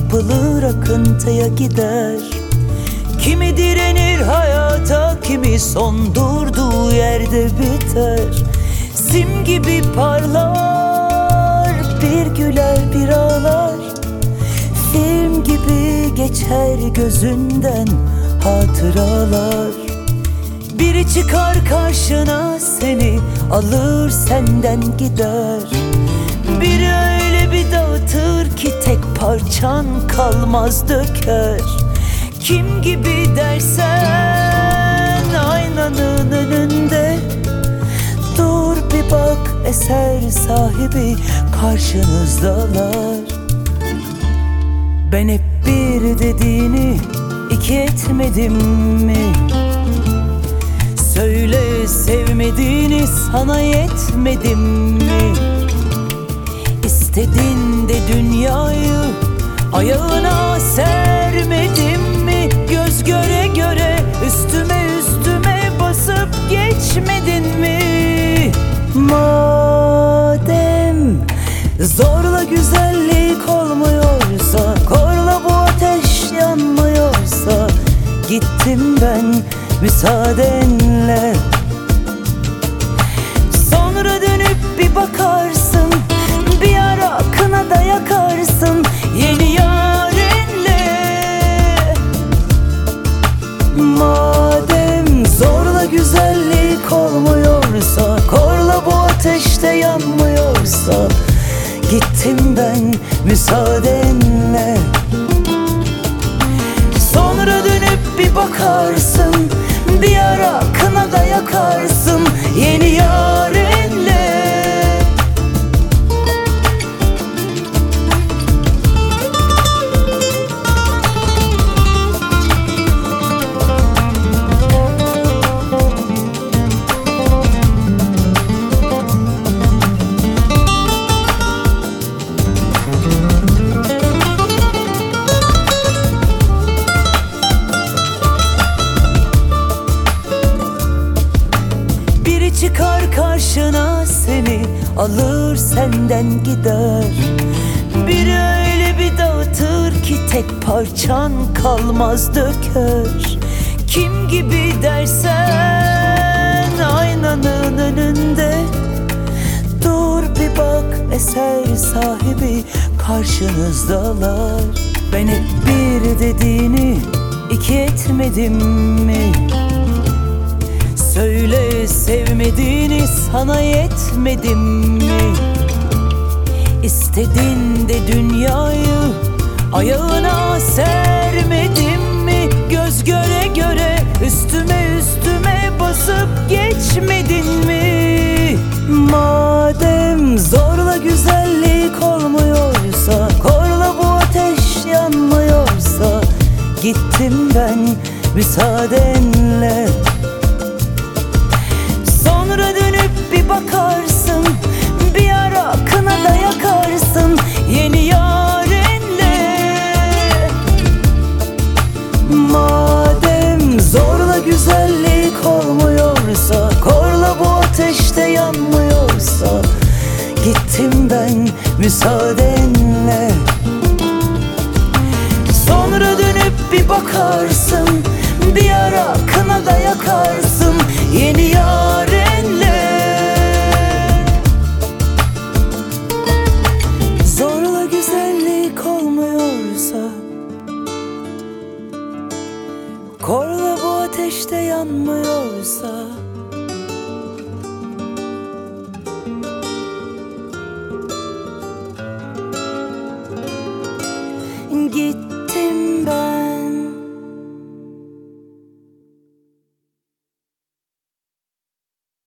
kapılır akıntıya gider. Kimi direnir hayata kimi son durduğu yerde biter. Sim gibi parlar bir güler bir ağlar. Film gibi geçer gözünden hatıralar. Biri çıkar karşına seni alır senden gider. Biri öyle bir dağıtır parçan kalmaz döker Kim gibi dersen aynanın önünde Dur bir bak eser sahibi karşınızdalar Ben hep bir dediğini iki etmedim mi? Söyle sevmediğini sana yetmedim mi? Dünyayı ayağına sermedim mi? Göz göre göre üstüme üstüme basıp geçmedin mi? Madem zorla güzellik olmuyorsa Korla bu ateş yanmıyorsa Gittim ben müsaadenle Sonra dönüp bir bakarsın Bir ara kına da yakarsın müsaadenle. Sonra dönüp bir bakarsın Bir ara kına da yakarsın. Yeni yarenle çıkar karşına seni alır senden gider. Biri öyle bir dağıtır ki tek parçan kalmaz döker. Kim gibi dersen aynanın önünde Dur bir bak eser sahibi karşınızdalar. Ben hep bir dediğini iki etmedim mi? Söyle sevmediğini sana yetmedim mi? İstedin de dünyayı ayağına sermedim mi? Göz göre göre üstüme üstüme basıp geçmedin mi? Madem zorla güzellik olmuyorsa Korla bu ateş yanmıyorsa Gittim ben müsaadenle bakarsın Bir ara kına da yakarsın. Yeni yarenle. Madem zorla güzellik olmuyorsa Korla bu ateşte yanmıyorsa Gittim ben müsaadenle. Sonra dönüp bir bakarsın Bir ara kına da yakarsın. Yeni yarenle yanmıyorsa Gittim ben